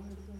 무릎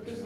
Okay.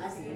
Masih